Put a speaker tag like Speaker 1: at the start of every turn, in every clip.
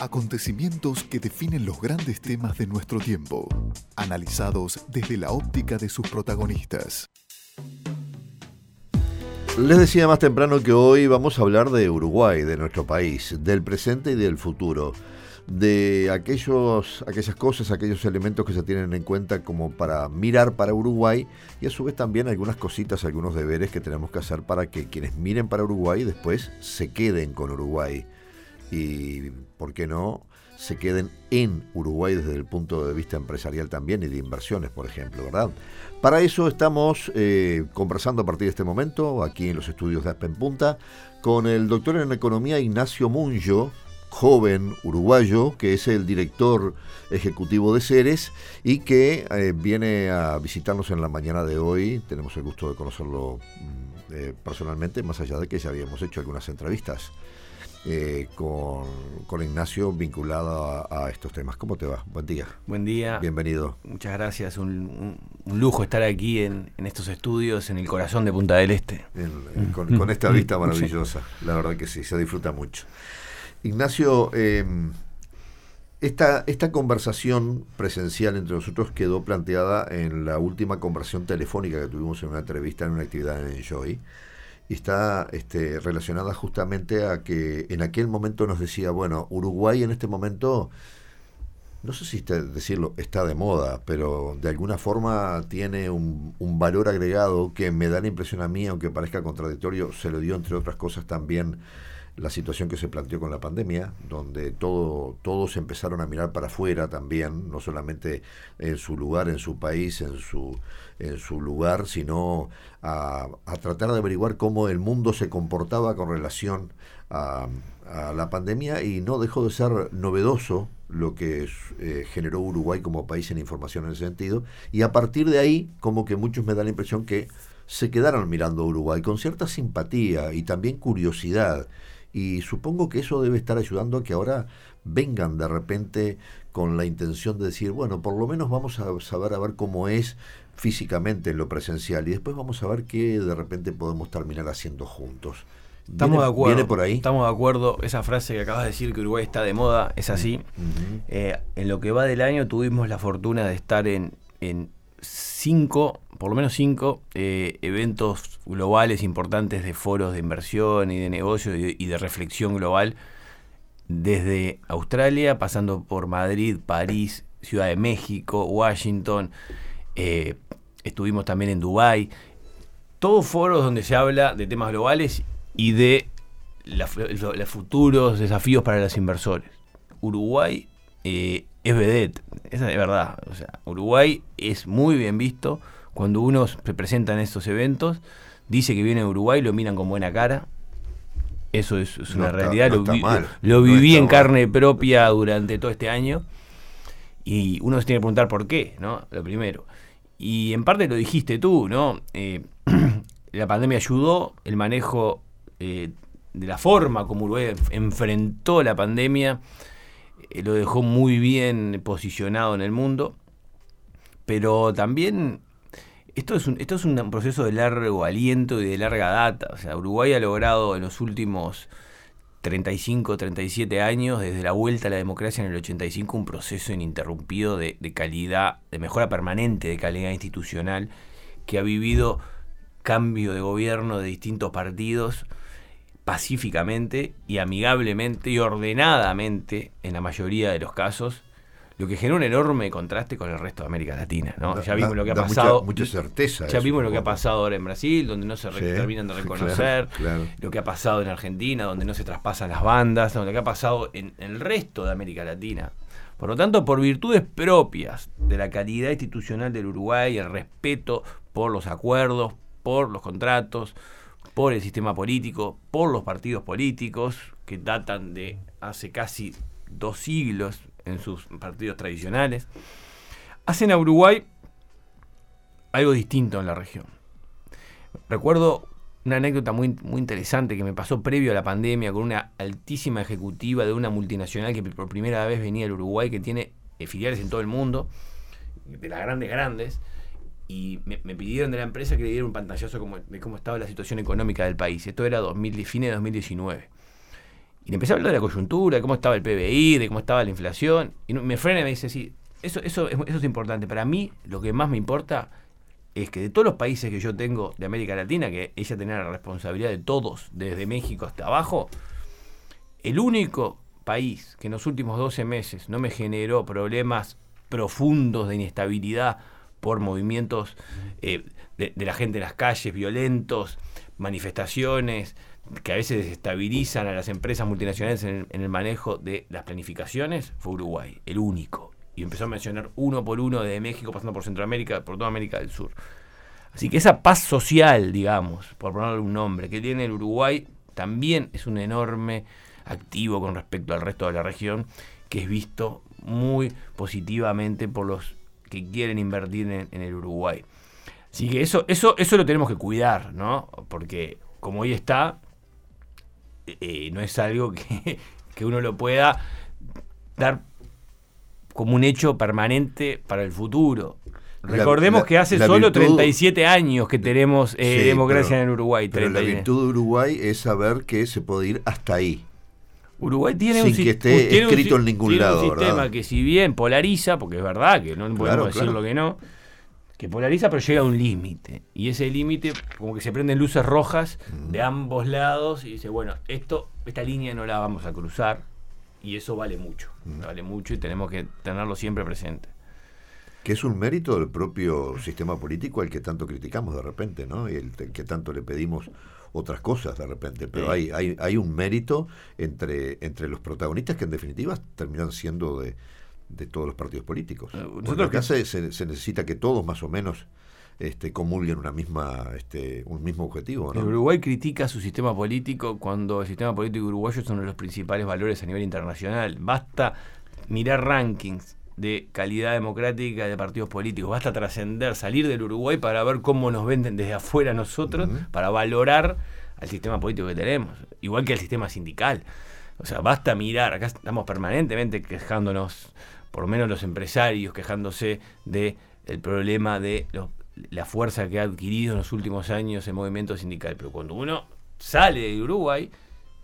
Speaker 1: Acontecimientos que definen los grandes temas de nuestro tiempo, analizados desde la óptica de sus protagonistas.
Speaker 2: Les decía más temprano que hoy vamos a hablar de Uruguay, de nuestro país, del presente y del futuro, de aquellos, aquellas cosas, aquellos elementos que se tienen en cuenta como para mirar para Uruguay y a su vez también algunas cositas, algunos deberes que tenemos que hacer para que quienes miren para Uruguay después se queden con Uruguay y, ¿por qué no?, se queden en Uruguay desde el punto de vista empresarial también y de inversiones, por ejemplo, ¿verdad? Para eso estamos eh, conversando a partir de este momento, aquí en los estudios de Aspen Punta, con el doctor en Economía Ignacio Munjo, joven uruguayo, que es el director ejecutivo de Ceres y que eh, viene a visitarnos en la mañana de hoy. Tenemos el gusto de conocerlo mm, eh, personalmente, más allá de que ya habíamos hecho algunas entrevistas. Eh, con, Ignacio vinculado a, estos temas. ¿Cómo te va? Buen día.
Speaker 3: Buen día.
Speaker 2: Bienvenido.
Speaker 3: Muchas gracias. Un, lujo estar aquí en, estos estudios, en el corazón de Punta del Este.
Speaker 2: con, esta vista maravillosa. La verdad que sí, se disfruta mucho. Ignacio, em, esta, esta conversación presencial entre nosotros quedó planteada en la última conversación telefónica que tuvimos en una entrevista en una actividad en Enjoy está este, relacionada justamente a que en aquel momento nos decía, bueno, Uruguay en este momento, no sé si decirlo, está de moda, pero de alguna forma tiene un, un, valor agregado que me da la impresión a mí, aunque parezca contradictorio, se lo dio entre otras cosas también la situación que se planteó con la pandemia, donde todo, todos empezaron a mirar para afuera también, no solamente en su lugar, en su país, en su, en su lugar, sino a, tratar de averiguar cómo el mundo se comportaba con relación a, la pandemia y no dejó de ser novedoso lo que eh, generó Uruguay como país en información en ese sentido, y a partir de ahí, como que muchos me da la impresión que se quedaron mirando a Uruguay con cierta simpatía y también curiosidad y supongo que eso debe estar ayudando a que ahora vengan de repente con la intención de decir, bueno, por lo menos vamos a saber a ver cómo es físicamente en lo presencial y después vamos a ver qué de repente podemos terminar haciendo juntos.
Speaker 3: Estamos de acuerdo. ¿Viene por ahí? Estamos de acuerdo. Esa frase que acabas de decir que Uruguay está de moda es así. Eh, en lo que va del año tuvimos la fortuna de estar en, en cinco, por lo menos cinco, eh, eventos globales importantes de foros de inversión y de negocio y de, reflexión global, desde Australia, pasando por Madrid, París, Ciudad de México, Washington, eh, estuvimos también en Dubái, todos foros donde se habla de temas globales y de los futuros desafíos para los inversores. Uruguay eh, es vedette, esa es verdad. O sea, Uruguay es muy bien visto. Cuando uno se presenta en estos eventos, dice que viene de Uruguay, lo miran con buena cara. Eso es, una realidad. lo, viví en carne propia durante todo este año. Y uno se tiene que preguntar por qué, ¿no? Lo primero. Y en parte lo dijiste tú, ¿no? Eh, la pandemia ayudó, el manejo eh, de la forma como Uruguay enfrentó la pandemia lo dejó muy bien posicionado en el mundo, pero también esto es, un, esto es un proceso de largo aliento y de larga data. O sea, Uruguay ha logrado en los últimos 35, 37 años, desde la vuelta a la democracia en el 85, un proceso ininterrumpido de calidad, de mejora permanente de calidad institucional, que ha vivido cambio de gobierno de distintos partidos pacíficamente y amigablemente y ordenadamente en la mayoría de los casos, lo que genera un enorme contraste con el resto de América Latina. ¿no? ya vimos lo que ha pasado.
Speaker 2: Mucha, certeza.
Speaker 3: Ya vimos lo que ha pasado ahora en Brasil, donde no se terminan de reconocer. Lo que ha pasado en Argentina, donde no se traspasan las bandas. Lo que ha pasado en, en el resto de América Latina. Por lo tanto, por virtudes propias de la calidad institucional del Uruguay, el respeto por los acuerdos, por los contratos, por el sistema político, por los partidos políticos, que datan de hace casi dos siglos en sus partidos tradicionales, hacen a Uruguay algo distinto en la región. Recuerdo una anécdota muy, muy interesante que me pasó previo a la pandemia con una altísima ejecutiva de una multinacional que por primera vez venía al Uruguay, que tiene filiales en todo el mundo, de las grandes grandes, y me, pidieron de la empresa que le diera un pantallazo como, de cómo estaba la situación económica del país. Esto era 2000, fines de 2019. Y le empecé a hablar de la coyuntura, de cómo estaba el PBI, de cómo estaba la inflación. Y me frena y me dice, sí, eso, eso, eso es importante. Para mí, lo que más me importa es que de todos los países que yo tengo de América Latina, que ella tenía la responsabilidad de todos, desde México hasta abajo, el único país que en los últimos 12 meses no me generó problemas profundos de inestabilidad por movimientos eh, de, la gente en las calles, violentos, manifestaciones que a veces desestabilizan a las empresas multinacionales en el manejo de las planificaciones, fue Uruguay, el único y empezó a mencionar uno por uno de México, pasando por Centroamérica, por toda América del Sur. Así que esa paz social, digamos, por ponerle un nombre, que tiene el Uruguay, también es un enorme activo con respecto al resto de la región, que es visto muy positivamente por los que quieren invertir en, el Uruguay. Así que eso, eso, eso lo tenemos que cuidar, ¿no? Porque como hoy está, eh, no es algo que, que uno lo pueda dar como un hecho permanente para el futuro. Recordemos que hace solo 37 años que tenemos eh, democracia en Uruguay.
Speaker 2: Pero la virtud de Uruguay es saber que se puede ir hasta ahí.
Speaker 3: Uruguay tiene
Speaker 2: Sin un que esté escrito en ningún
Speaker 3: tiene
Speaker 2: lado.
Speaker 3: un sistema que si bien polariza, porque es verdad que no podemos decir lo que no, que polariza pero llega a un límite. Y ese límite como que se prenden luces rojas de ambos lados y dice, bueno, esto, esta línea no la vamos a cruzar y eso vale mucho, vale mucho y tenemos que tenerlo siempre presente.
Speaker 2: Que es un mérito del propio sistema político al que tanto criticamos de repente, ¿no? Y el, que tanto le pedimos otras cosas de repente, pero hay, hay, hay un mérito entre, entre los protagonistas que en definitiva terminan siendo de, de todos los partidos políticos. Eh, nosotros se, se, necesita que todos más o menos este, comulguen una misma, este, un mismo objetivo.
Speaker 3: ¿no? Uruguay critica su sistema político cuando el sistema político uruguayo es uno de los principales valores a nivel internacional. Basta mirar rankings de calidad democrática de partidos políticos. Basta trascender, salir del Uruguay para ver cómo nos venden desde afuera nosotros, para valorar al sistema político que tenemos, igual que al sistema sindical. O sea, basta mirar, acá estamos permanentemente quejándonos, por lo menos los empresarios quejándose de el problema de los la fuerza que ha adquirido en los últimos años el movimiento sindical. Pero cuando uno sale de Uruguay,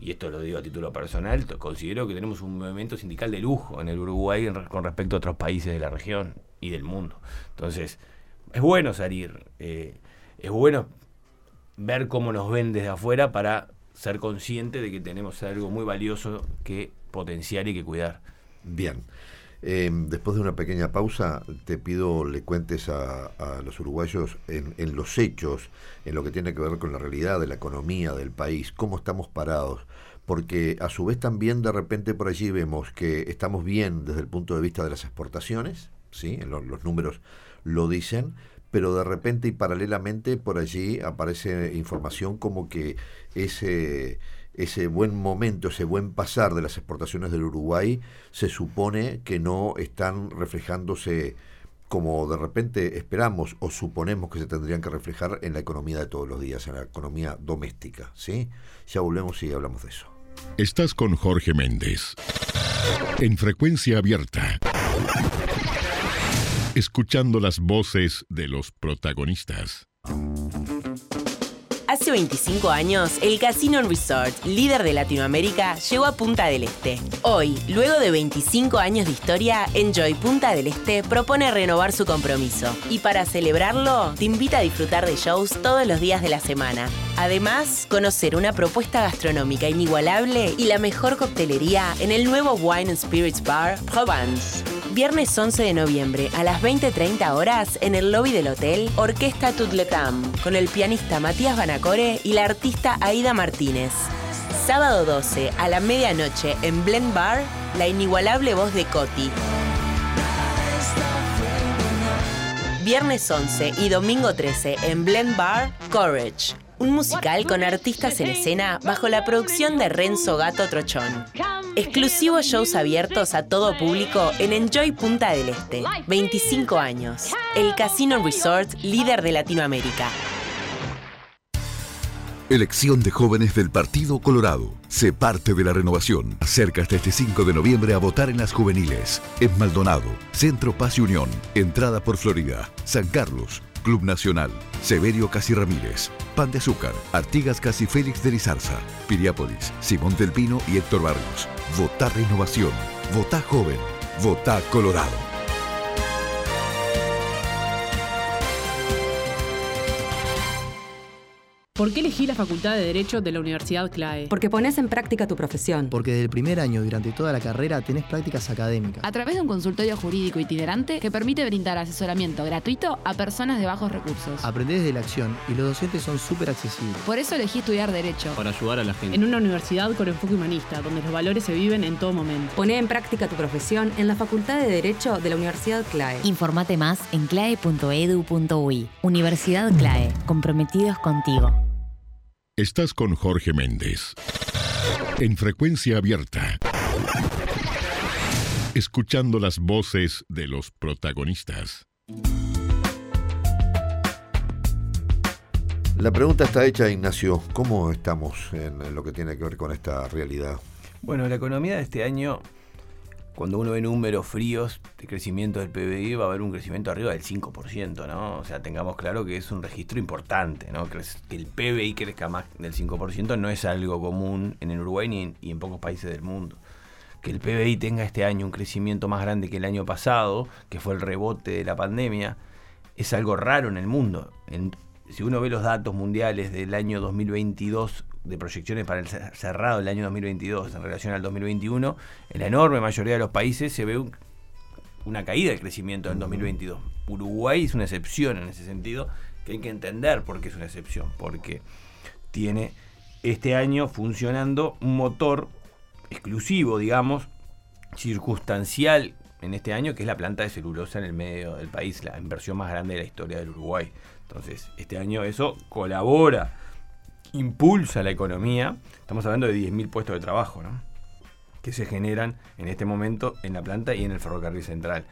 Speaker 3: y esto lo digo a título personal, considero que tenemos un movimiento sindical de lujo en el Uruguay con respecto a otros países de la región y del mundo. Entonces, es bueno salir, eh, es bueno ver cómo nos ven desde afuera para ser consciente de que tenemos algo muy valioso que potenciar y que cuidar.
Speaker 2: Bien. Em, después de una pequeña pausa, te pido le cuentes a, los uruguayos en, los hechos, en lo que tiene que ver con la realidad de la economía del país, cómo estamos parados. Porque a su vez también de repente por allí vemos que estamos bien desde el punto de vista de las exportaciones, ¿sí? los, los números lo dicen, pero de repente y paralelamente por allí aparece información como que ese ese buen momento, ese buen pasar de las exportaciones del Uruguay, se supone que no están reflejándose como de repente esperamos o suponemos que se tendrían que reflejar en la economía de todos los días, en la economía doméstica. ¿sí? Ya volvemos y hablamos de eso.
Speaker 1: Estás con Jorge Méndez. En frecuencia abierta. Escuchando las voces de los protagonistas.
Speaker 4: Hace 25 años, el Casino Resort, líder de Latinoamérica, llegó a Punta del Este. Hoy, luego de 25 años de historia, Enjoy Punta del Este propone renovar su compromiso. Y para celebrarlo, te invita a disfrutar de shows todos los días de la semana. Además, conocer una propuesta gastronómica inigualable y la mejor coctelería en el nuevo Wine and Spirits Bar Provence. Viernes 11 de noviembre a las 20.30 horas en el lobby del hotel Orquesta Tutletam con el pianista Matías Banacore y la artista Aida Martínez. Sábado 12 a la medianoche en Blend Bar, la inigualable voz de Coti. Viernes 11 y domingo 13 en Blend Bar, Courage un musical con artistas en escena bajo la producción de Renzo Gato Trochón. Exclusivos shows abiertos a todo público en Enjoy Punta del Este. 25 años. El Casino Resort líder de Latinoamérica.
Speaker 1: Elección de jóvenes del Partido Colorado. Se parte de la renovación. Acerca hasta este 5 de noviembre a votar en las juveniles. En Maldonado, Centro Paz y Unión. Entrada por Florida. San Carlos, Club Nacional. Severio Casi Ramírez. Pan de Azúcar, Artigas Casi Félix de Lizarza, Piriápolis, Simón del Pino y Héctor Barrios. Vota Renovación. Vota Joven. Vota Colorado.
Speaker 5: ¿Por qué elegí la Facultad de Derecho de la Universidad CLAE?
Speaker 6: Porque pones en práctica tu profesión.
Speaker 7: Porque desde el primer año durante toda la carrera tenés prácticas académicas.
Speaker 8: A través de un consultorio jurídico itinerante que permite brindar asesoramiento gratuito a personas de bajos recursos.
Speaker 7: Aprendés desde la acción y los docentes son súper accesibles.
Speaker 8: Por eso elegí estudiar Derecho.
Speaker 9: Para ayudar a la gente.
Speaker 5: En una universidad con enfoque humanista, donde los valores se viven en todo momento.
Speaker 6: Poné en práctica tu profesión en la Facultad de Derecho de la Universidad CLAE.
Speaker 10: Informate más en clae.edu.ui. Universidad CLAE. Comprometidos contigo.
Speaker 11: Estás con Jorge Méndez. En frecuencia abierta. Escuchando las voces de los protagonistas.
Speaker 2: La pregunta está hecha, Ignacio. ¿Cómo estamos en lo que tiene que ver con esta realidad?
Speaker 3: Bueno, la economía de este año cuando uno ve números fríos de crecimiento del PBI, va a haber un crecimiento arriba del 5%, ¿no? O sea, tengamos claro que es un registro importante, ¿no? Que el PBI crezca más del 5% no es algo común en el Uruguay ni en, y en pocos países del mundo. Que el PBI tenga este año un crecimiento más grande que el año pasado, que fue el rebote de la pandemia, es algo raro en el mundo. si uno ve los datos mundiales del año 2022 de proyecciones para el cerrado del año 2022 en relación al 2021, en la enorme mayoría de los países se ve una caída del crecimiento en 2022. Uruguay es una excepción en ese sentido, que hay que entender por qué es una excepción, porque tiene este año funcionando un motor exclusivo, digamos, circunstancial en este año, que es la planta de celulosa en el medio del país, la inversión más grande de la historia del Uruguay. Entonces, este año eso colabora impulsa la economía, estamos hablando de 10.000 puestos de trabajo, ¿no? que se generan en este momento en la planta y en el ferrocarril central,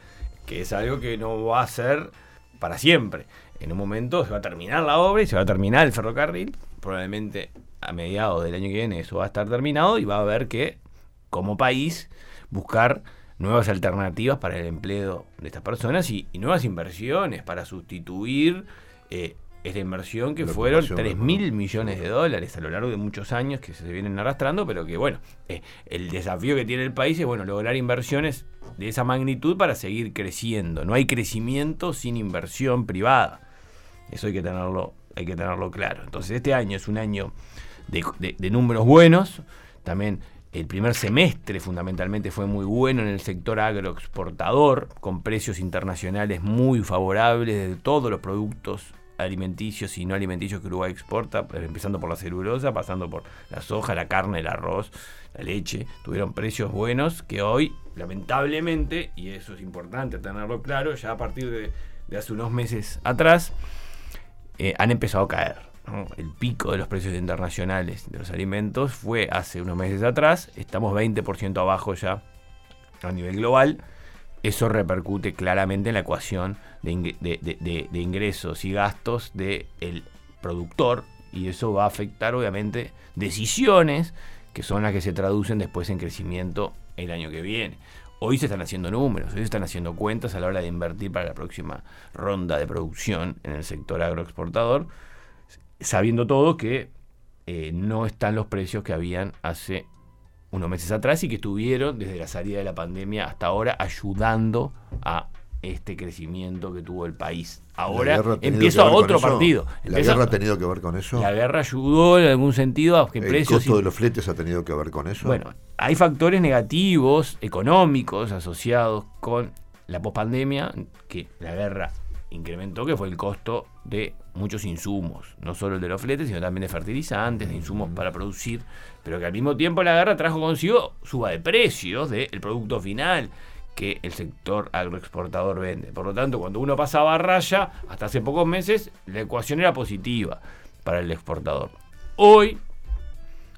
Speaker 3: que es algo que no va a ser para siempre. En un momento se va a terminar la obra y se va a terminar el ferrocarril, probablemente a mediados del año que viene eso va a estar terminado y va a haber que, como país, buscar nuevas alternativas para el empleo de estas personas y, nuevas inversiones para sustituir eh, es la inversión que fueron 3 mil millones de dólares a lo largo de muchos años que se vienen arrastrando, pero que bueno, eh, el desafío que tiene el país es bueno lograr inversiones de esa magnitud para seguir creciendo. No hay crecimiento sin inversión privada. Eso hay que tenerlo, hay que tenerlo claro. Entonces este año es un año de, de números buenos. También el primer semestre fundamentalmente fue muy bueno en el sector agroexportador, con precios internacionales muy favorables de todos los productos alimenticios y no alimenticios que Uruguay exporta, pues, empezando por la celulosa, pasando por la soja, la carne, el arroz, la leche, tuvieron precios buenos que hoy, lamentablemente, y eso es importante tenerlo claro, ya a partir de, hace unos meses atrás, eh, han empezado a caer. El pico de los precios internacionales de los alimentos fue hace unos meses atrás, estamos 20% abajo ya a nivel global eso repercute claramente en la ecuación de, ingresos y gastos del productor y eso va a afectar obviamente decisiones que son las que se traducen después en crecimiento el año que viene. Hoy se están haciendo números, hoy se están haciendo cuentas a la hora de invertir para la próxima ronda de producción en el sector agroexportador, sabiendo todo que eh, no están los precios que habían hace unos meses atrás y que estuvieron desde la salida de la pandemia hasta ahora ayudando a este crecimiento que tuvo el país. Ahora empiezo a otro partido.
Speaker 2: ¿La guerra ha tenido que ver con eso?
Speaker 3: La guerra ayudó en algún sentido a que
Speaker 2: ¿El precios... costo de los fletes ha tenido que ver con eso?
Speaker 3: Bueno, hay factores negativos, económicos, asociados con la pospandemia, que la guerra incrementó, que fue el costo de muchos insumos, no solo el de los fletes, sino también de fertilizantes, de insumos para producir, pero que al mismo tiempo la guerra trajo consigo suba de precios del producto final que el sector agroexportador vende. Por lo tanto, cuando uno pasaba a raya, hasta hace pocos meses, la ecuación era positiva para el exportador. Hoy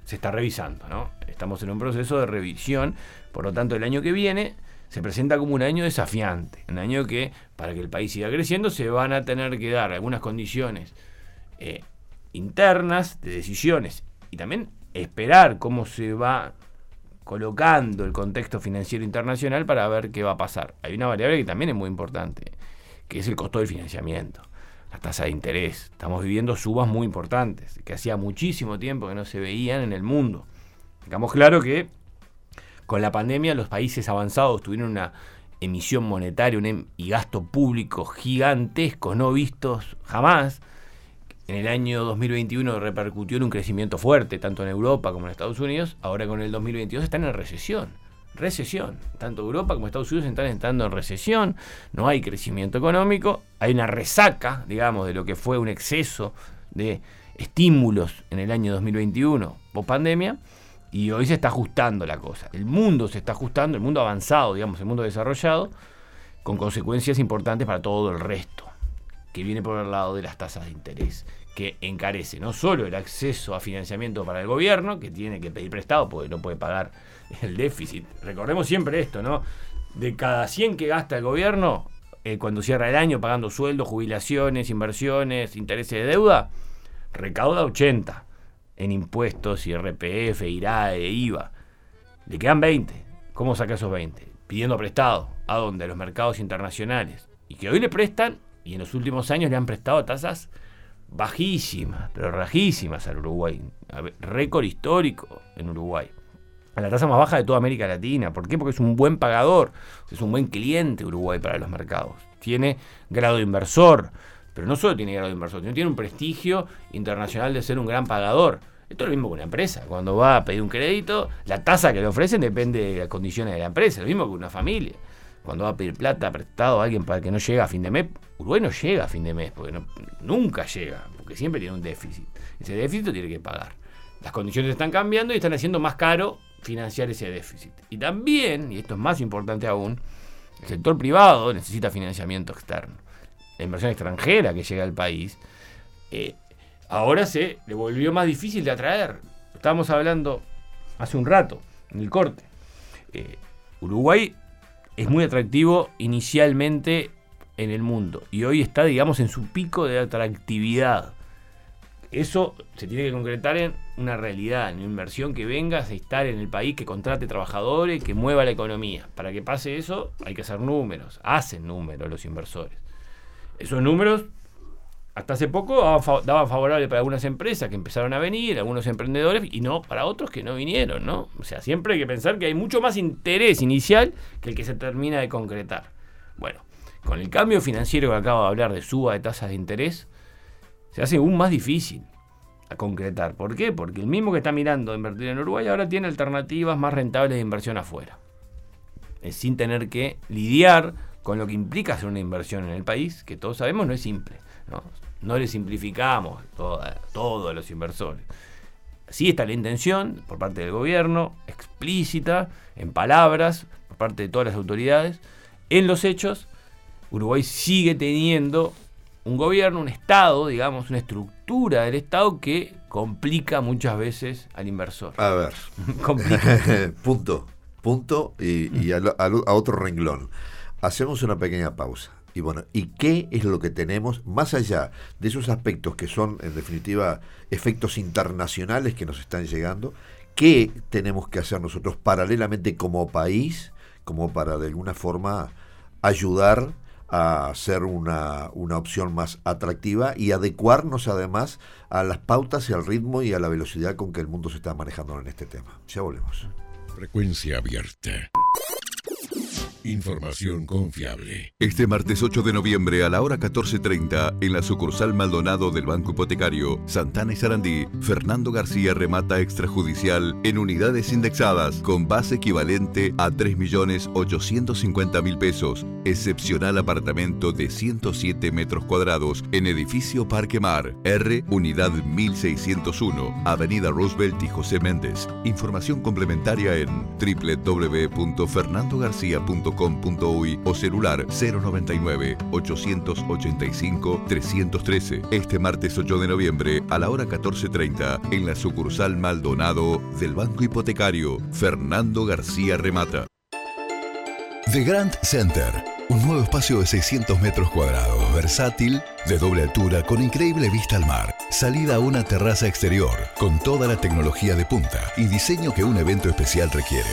Speaker 3: se está revisando, ¿no? Estamos en un proceso de revisión, por lo tanto, el año que viene se presenta como un año desafiante, un año que para que el país siga creciendo se van a tener que dar algunas condiciones eh, internas de decisiones y también esperar cómo se va colocando el contexto financiero internacional para ver qué va a pasar. Hay una variable que también es muy importante, que es el costo del financiamiento. la tasa de interés. Estamos viviendo subas muy importantes, que hacía muchísimo tiempo que no se veían en el mundo. Digamos claro que con la pandemia los países avanzados tuvieron una emisión monetaria em, y gasto público gigantescos no vistos jamás. En el año 2021 repercutió en un crecimiento fuerte, tanto en Europa como en Estados Unidos. Ahora con el 2022 están en recesión. Recesión. Tanto Europa como Estados Unidos están entrando en recesión. No hay crecimiento económico. Hay una resaca, digamos, de lo que fue un exceso de estímulos en el año 2021, post pandemia. Y hoy se está ajustando la cosa. El mundo se está ajustando, el mundo avanzado, digamos, el mundo desarrollado, con consecuencias importantes para todo el resto, que viene por el lado de las tasas de interés, que encarece no solo el acceso a financiamiento para el gobierno, que tiene que pedir prestado porque no puede pagar el déficit. Recordemos siempre esto, ¿no? De cada 100 que gasta el gobierno, eh, cuando cierra el año pagando sueldos, jubilaciones, inversiones, intereses de deuda, recauda 80 en impuestos, IRPF, IRAE, IVA. Le quedan 20. ¿Cómo saca esos 20? Pidiendo prestado. ¿A dónde? A los mercados internacionales. Y que hoy le prestan, y en los últimos años le han prestado tasas bajísimas, pero bajísimas al Uruguay. Récord histórico en Uruguay. A la tasa más baja de toda América Latina. ¿Por qué? Porque es un buen pagador, es un buen cliente Uruguay para los mercados. Tiene grado de inversor, pero no solo tiene grado de inversor, sino tiene un prestigio internacional de ser un gran pagador. Esto es lo mismo que una empresa. Cuando va a pedir un crédito, la tasa que le ofrecen depende de las condiciones de la empresa. Lo mismo que una familia. Cuando va a pedir plata prestado a alguien para que no llegue a fin de mes, Uruguay no llega a fin de mes, porque nunca llega, porque siempre tiene un déficit. Ese déficit tiene que pagar. Las condiciones están cambiando y están haciendo más caro financiar ese déficit. Y también, y esto es más importante aún, el sector privado necesita financiamiento externo la inversión extranjera que llega al país, eh, ahora se le volvió más difícil de atraer. Estábamos hablando hace un rato, en el corte. Eh, Uruguay es muy atractivo inicialmente en el mundo y hoy está, digamos, en su pico de atractividad. Eso se tiene que concretar en una realidad, en una inversión que venga a estar en el país, que contrate trabajadores, que mueva la economía. Para que pase eso hay que hacer números, hacen números los inversores. Esos números hasta hace poco daban, favorable para algunas empresas que empezaron a venir, algunos emprendedores, y no para otros que no vinieron, ¿no? O sea, siempre hay que pensar que hay mucho más interés inicial que el que se termina de concretar. Bueno, con el cambio financiero que acabo de hablar de suba de tasas de interés, se hace aún más difícil a concretar. ¿Por qué? Porque el mismo que está mirando invertir en Uruguay ahora tiene alternativas más rentables de inversión afuera. Sin tener que lidiar con lo que implica hacer una inversión en el país, que todos sabemos no es simple. No, no le simplificamos todo a los inversores. Sí está la intención por parte del gobierno, explícita, en palabras, por parte de todas las autoridades. En los hechos, Uruguay sigue teniendo un gobierno, un Estado, digamos, una estructura del Estado que complica muchas veces al inversor.
Speaker 2: A ver, punto, punto y, a otro renglón. Hacemos una pequeña pausa. Y bueno, ¿y qué es lo que tenemos más allá de esos aspectos que son en definitiva efectos internacionales que nos están llegando? ¿Qué tenemos que hacer nosotros paralelamente como país, como para de alguna forma ayudar a ser una, una opción más atractiva y adecuarnos además a las pautas y al ritmo y a la velocidad con que el mundo se está manejando en este tema? Ya volvemos.
Speaker 11: Frecuencia abierta. Información confiable.
Speaker 1: Este martes 8 de noviembre a la hora 14.30 en la sucursal Maldonado del Banco Hipotecario, Santana y Sarandí, Fernando García remata extrajudicial en unidades indexadas con base equivalente a 3.850.000 pesos. Excepcional apartamento de 107 metros cuadrados en edificio Parque Mar, R, unidad 1601, Avenida Roosevelt y José Méndez. Información complementaria en www.fernandogarcia.com .com.uy o celular 099 885 313. Este martes 8 de noviembre a la hora 14.30 en la sucursal Maldonado del Banco Hipotecario Fernando García Remata. The Grand Center. Un nuevo espacio de 600 metros cuadrados, versátil, de doble altura, con increíble vista al mar. Salida a una terraza exterior, con toda la tecnología de punta y diseño que un evento especial requiere.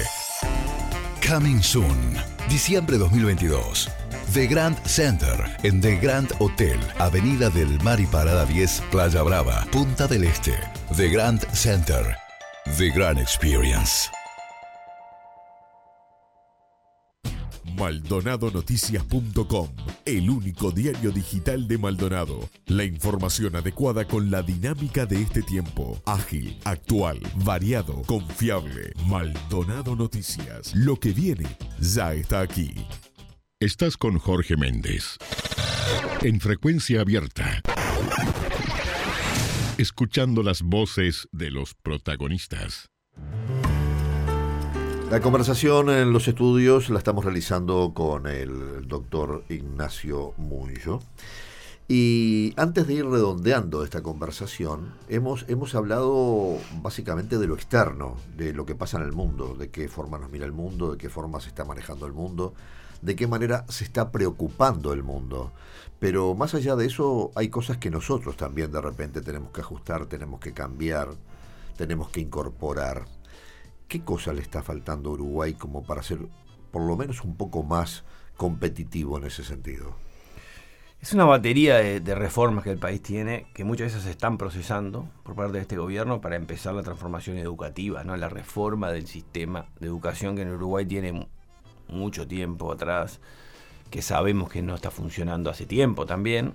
Speaker 1: Coming soon. Diciembre 2022. The Grand Center, en The Grand Hotel, Avenida del Mar y Parada 10, Playa Brava, Punta del Este. The Grand Center, The Grand Experience.
Speaker 11: MaldonadoNoticias.com, el único diario digital de Maldonado. La información adecuada con la dinámica de este tiempo. Ágil, actual, variado, confiable. Maldonado Noticias. Lo que viene ya está aquí.
Speaker 9: Estás con Jorge Méndez. En frecuencia abierta. Escuchando las voces de los protagonistas.
Speaker 2: La conversación en los estudios la estamos realizando con el doctor Ignacio Muño. Y antes de ir redondeando esta conversación, hemos, hemos hablado básicamente de lo externo, de lo que pasa en el mundo, de qué forma nos mira el mundo, de qué forma se está manejando el mundo, de qué manera se está preocupando el mundo. Pero más allá de eso, hay cosas que nosotros también de repente tenemos que ajustar, tenemos que cambiar, tenemos que incorporar. ¿Qué cosa le está faltando a Uruguay como para ser por lo menos un poco más competitivo en ese sentido?
Speaker 3: Es una batería de, reformas que el país tiene, que muchas veces se están procesando por parte de este gobierno para empezar la transformación educativa, ¿no? la reforma del sistema de educación que en Uruguay tiene mucho tiempo atrás, que sabemos que no está funcionando hace tiempo también,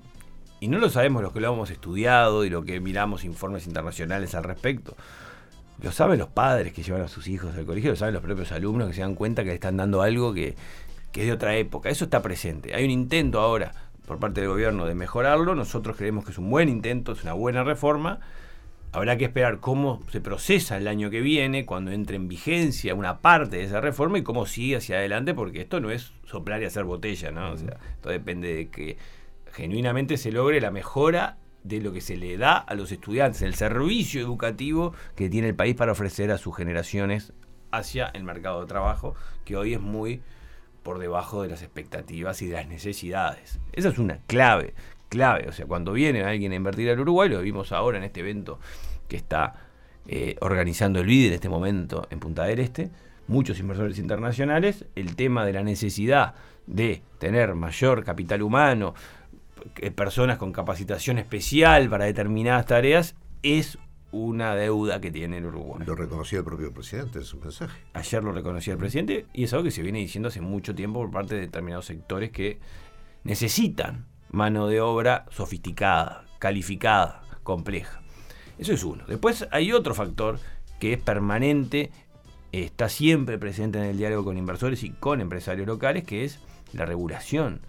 Speaker 3: y no lo sabemos los que lo hemos estudiado y lo que miramos informes internacionales al respecto. Lo saben los padres que llevan a sus hijos al colegio, lo saben los propios alumnos que se dan cuenta que le están dando algo que, que es de otra época. Eso está presente. Hay un intento ahora por parte del gobierno de mejorarlo. Nosotros creemos que es un buen intento, es una buena reforma Habrá que esperar cómo se procesa el año que viene, cuando entre en vigencia una parte de esa reforma y cómo sigue hacia adelante, porque esto no es soplar y hacer botella, ¿no? O sea, esto depende de que genuinamente se logre la mejora de lo que se le da a los estudiantes, el servicio educativo que tiene el país para ofrecer a sus generaciones hacia el mercado de trabajo, que hoy es muy por debajo de las expectativas y de las necesidades. Esa es una clave clave. O sea, cuando viene alguien a invertir al Uruguay, lo vimos ahora en este evento que está eh, organizando el BID en este momento en Punta del Este, muchos inversores internacionales, el tema de la necesidad de tener mayor capital humano, personas con capacitación especial para determinadas tareas, es una deuda que tiene el Uruguay.
Speaker 2: Lo reconocía el propio presidente en su mensaje.
Speaker 3: Ayer lo reconocía el presidente y es algo que se viene diciendo hace mucho tiempo por parte de determinados sectores que necesitan mano de obra sofisticada, calificada, compleja. Eso es uno. Después hay otro factor que es permanente, está siempre presente en el diálogo con inversores y con empresarios locales, que es la regulación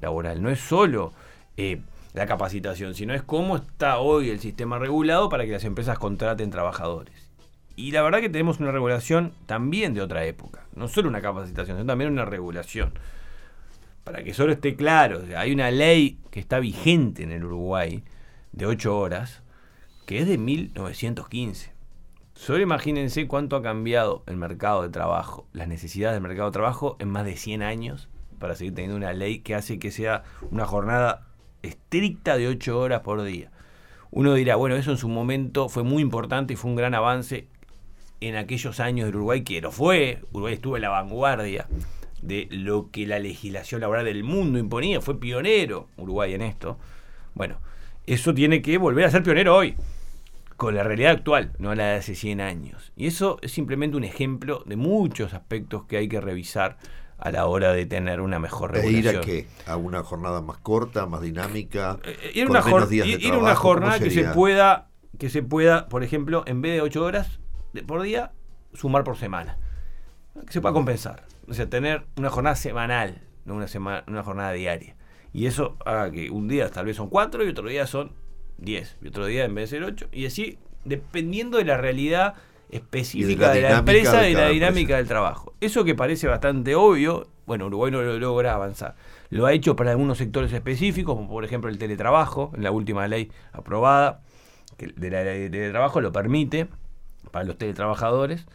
Speaker 3: laboral. No es solo eh, la capacitación, sino es cómo está hoy el sistema regulado para que las empresas contraten trabajadores. Y la verdad que tenemos una regulación también de otra época, no solo una capacitación, sino también una regulación para que solo esté claro, hay una ley que está vigente en el Uruguay de 8 horas, que es de 1915. Solo imagínense cuánto ha cambiado el mercado de trabajo, las necesidades del mercado de trabajo en más de 100 años para seguir teniendo una ley que hace que sea una jornada estricta de 8 horas por día. Uno dirá, bueno, eso en su momento fue muy importante y fue un gran avance en aquellos años del Uruguay, que lo fue, Uruguay estuvo en la vanguardia de lo que la legislación laboral del mundo imponía, fue pionero Uruguay en esto. Bueno, eso tiene que volver a ser pionero hoy, con la realidad actual, no la de hace 100 años. Y eso es simplemente un ejemplo de muchos aspectos que hay que revisar a la hora de tener una mejor regulación.
Speaker 2: ¿E ir a qué? ¿A una jornada más corta, más dinámica?
Speaker 3: Ir, una, ir una jornada que se pueda, que se pueda, por ejemplo, en vez de 8 horas por día, sumar por semana. Que se pueda compensar. O sea, tener una jornada semanal, no una, semana, una jornada diaria. Y eso haga que un día tal vez son cuatro y otro día son diez. Y otro día en vez de ser ocho. Y así, dependiendo de la realidad específica de la, empresa y la dinámica del trabajo. Eso que parece bastante obvio, bueno, Uruguay no lo logra avanzar. Lo ha hecho para algunos sectores específicos, como por ejemplo el teletrabajo, en la última ley aprobada, que de la ley de teletrabajo lo permite para los teletrabajadores,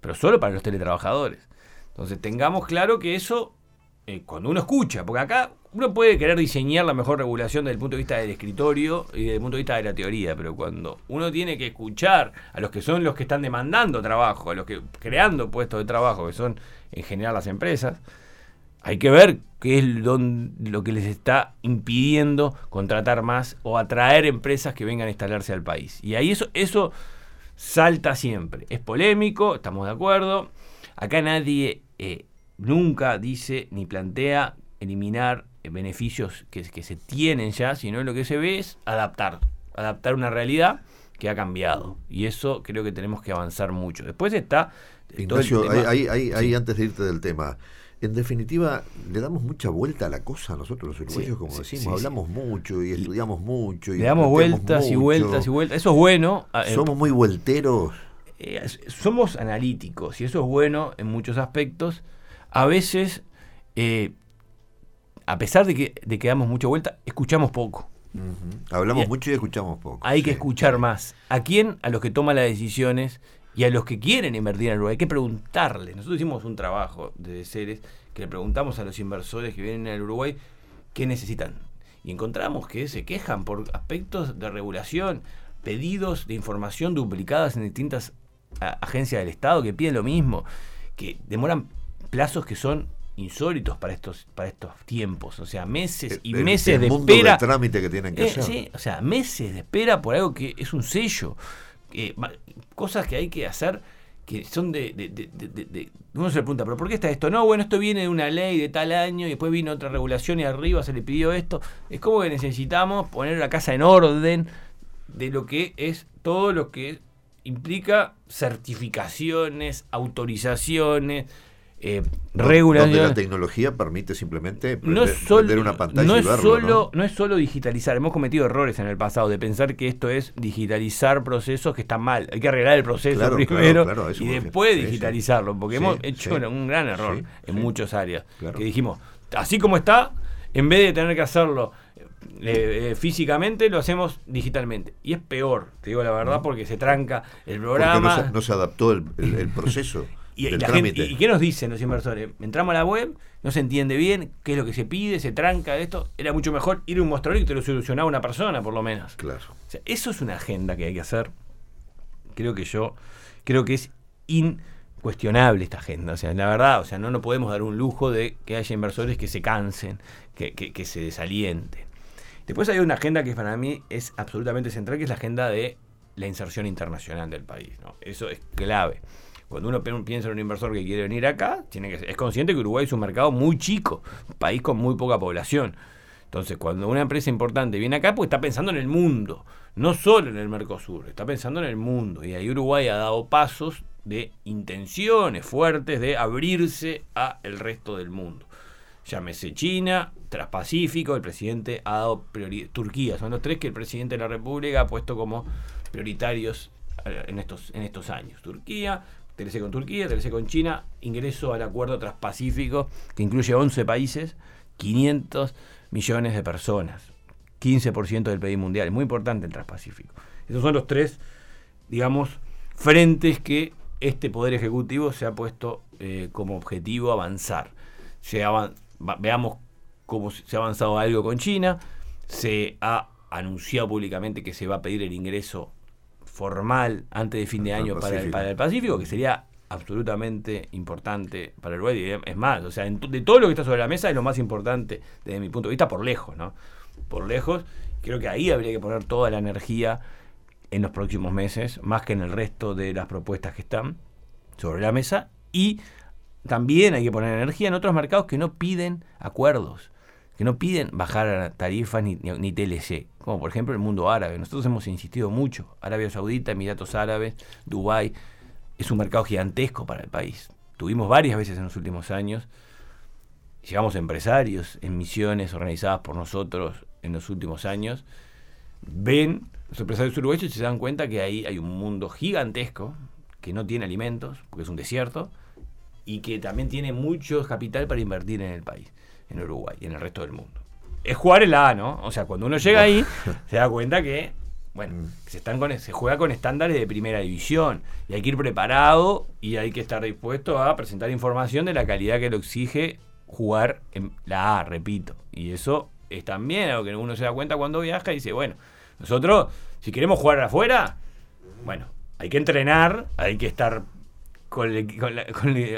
Speaker 3: pero solo para los teletrabajadores. Entonces tengamos claro que eso, eh, cuando uno escucha, porque acá uno puede querer diseñar la mejor regulación desde el punto de vista del escritorio y desde el punto de vista de la teoría, pero cuando uno tiene que escuchar a los que son los que están demandando trabajo, a los que creando puestos de trabajo, que son en general las empresas, Hay que ver qué es lo que les está impidiendo contratar más o atraer empresas que vengan a instalarse al país. Y ahí eso, eso salta siempre. Es polémico, estamos de acuerdo. Acá nadie eh, nunca dice ni plantea eliminar beneficios que, que, se tienen ya, sino lo que se ve es adaptar, adaptar una realidad que ha cambiado. Y eso creo que tenemos que avanzar mucho. Después está...
Speaker 2: Ignacio, ahí, antes de irte del tema, en definitiva, le damos mucha vuelta a la cosa a nosotros los uruguayos, como decimos, hablamos mucho y estudiamos mucho. Y
Speaker 3: le damos vueltas y vueltas y vueltas. Eso es bueno.
Speaker 2: Ah, eh, somos muy vuelteros.
Speaker 3: Eh, somos analíticos y eso es bueno en muchos aspectos. A veces, eh, a pesar de que, de que damos mucha vuelta, escuchamos poco.
Speaker 2: Hablamos mucho y escuchamos poco.
Speaker 3: Hay que escuchar más. ¿A quién? A los que toman las decisiones y a los que quieren invertir en Uruguay. Hay que preguntarles. Nosotros hicimos un trabajo de seres que le preguntamos a los inversores que vienen al Uruguay qué necesitan. Y encontramos que se quejan por aspectos de regulación, pedidos de información duplicadas en distintas agencias del Estado que piden lo mismo, que demoran plazos que son insólitos para estos para estos tiempos, o sea, meses y meses de espera.
Speaker 2: trámite que tienen que eh, hacer.
Speaker 3: Sí, o sea, meses de espera por algo que es un sello, cosas que hay que hacer que son de, de, de, uno se pregunta, pero ¿por qué está esto? No, bueno, esto viene de una ley de tal año y después vino otra regulación y arriba se le pidió esto. Es como que necesitamos poner la casa en orden de lo que es todo lo que implica certificaciones, autorizaciones, eh, regulación.
Speaker 2: la tecnología permite simplemente prender, no una pantalla
Speaker 3: no
Speaker 2: es
Speaker 3: solo, ¿no? es solo digitalizar. Hemos cometido errores en el pasado de pensar que esto es digitalizar procesos que están mal. Hay que arreglar el proceso primero y después digitalizarlo, porque hemos hecho un gran error en muchas áreas. Que dijimos, así como está, en vez de tener que hacerlo eh, eh, físicamente lo hacemos digitalmente. Y es peor, te digo la verdad, porque se tranca el programa.
Speaker 2: No se, adaptó el proceso.
Speaker 3: Y, y, qué nos dicen los inversores? Entramos a la web, no se entiende bien qué es lo que se pide, se tranca esto. Era mucho mejor ir a un mostrador y te lo solucionaba una persona, por lo menos.
Speaker 2: Claro.
Speaker 3: eso es una agenda que hay que hacer. Creo que yo, creo que es incuestionable esta agenda. O sea, la verdad, o sea, no nos podemos dar un lujo de que haya inversores que se cansen, que, que se desalienten. Después hay una agenda que para mí es absolutamente central, que es la agenda de la inserción internacional del país. ¿no? Eso es clave. Cuando uno piensa en un inversor que quiere venir acá, tiene que es consciente que Uruguay es un mercado muy chico, un país con muy poca población. Entonces, cuando una empresa importante viene acá, pues está pensando en el mundo, no solo en el Mercosur, está pensando en el mundo. Y ahí Uruguay ha dado pasos de intenciones fuertes de abrirse a el resto del mundo. Llámese China, Transpacífico, el presidente ha dado prioridad, Turquía, son los tres que el presidente de la República ha puesto como prioritarios eh, en estos, en estos años. Turquía, TLC con Turquía, TLC con China, ingreso al acuerdo transpacífico que incluye 11 países, 500 millones de personas, 15% del PIB mundial, es muy importante el transpacífico. Esos son los tres, digamos, frentes que este Poder Ejecutivo se ha puesto eh, como objetivo avanzar. Veamos cómo se ha avanzado algo con China, se ha anunciado públicamente que se va a pedir el ingreso formal antes de fin de año para el, para el Pacífico, que sería absolutamente importante para el Uruguay. Es más, o sea, de todo lo que está sobre la mesa es lo más importante desde mi punto de vista por lejos, ¿no? Por lejos, creo que ahí habría que poner toda la energía en los próximos meses, más que en el resto de las propuestas que están sobre la mesa. Y también hay que poner energía en otros mercados que no piden acuerdos que no piden bajar tarifas ni, ni, TLC, como por ejemplo el mundo árabe. Nosotros hemos insistido mucho. Arabia Saudita, Emiratos Árabes, Dubái, es un mercado gigantesco para el país. Tuvimos varias veces en los últimos años. Llegamos empresarios en misiones organizadas por nosotros en los últimos años. Ven los empresarios uruguayos y se dan cuenta que ahí hay un mundo gigantesco que no tiene alimentos, porque es un desierto, y que también tiene mucho capital para invertir en el país en Uruguay y en el resto del mundo. Es jugar el A, ¿no? O sea, cuando uno llega ahí, se da cuenta que, bueno, mm. se, están con, se juega con estándares de primera división y hay que ir preparado y hay que estar dispuesto a presentar información de la calidad que lo exige jugar en la A, repito. Y eso es también algo que uno se da cuenta cuando viaja y dice, bueno, nosotros, si queremos jugar afuera, bueno, hay que entrenar, hay que estar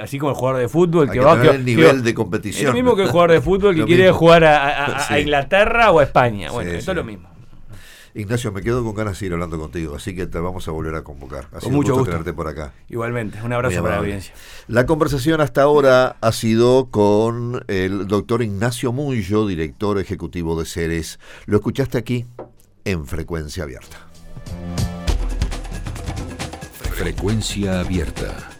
Speaker 3: así como el jugador de fútbol
Speaker 2: que, va el nivel de competición. Es
Speaker 3: lo mismo que el jugador de fútbol que quiere jugar a, Inglaterra o a España. Bueno, esto es lo mismo.
Speaker 2: Ignacio, me quedo con ganas de seguir hablando contigo, así que te vamos a volver a convocar. Ha con mucho gusto, tenerte por acá.
Speaker 3: Igualmente, un abrazo para la audiencia.
Speaker 2: La conversación hasta ahora ha sido con el doctor Ignacio Mullo, director ejecutivo de Ceres. Lo escuchaste aquí en Frecuencia Abierta.
Speaker 1: Frecuencia Abierta.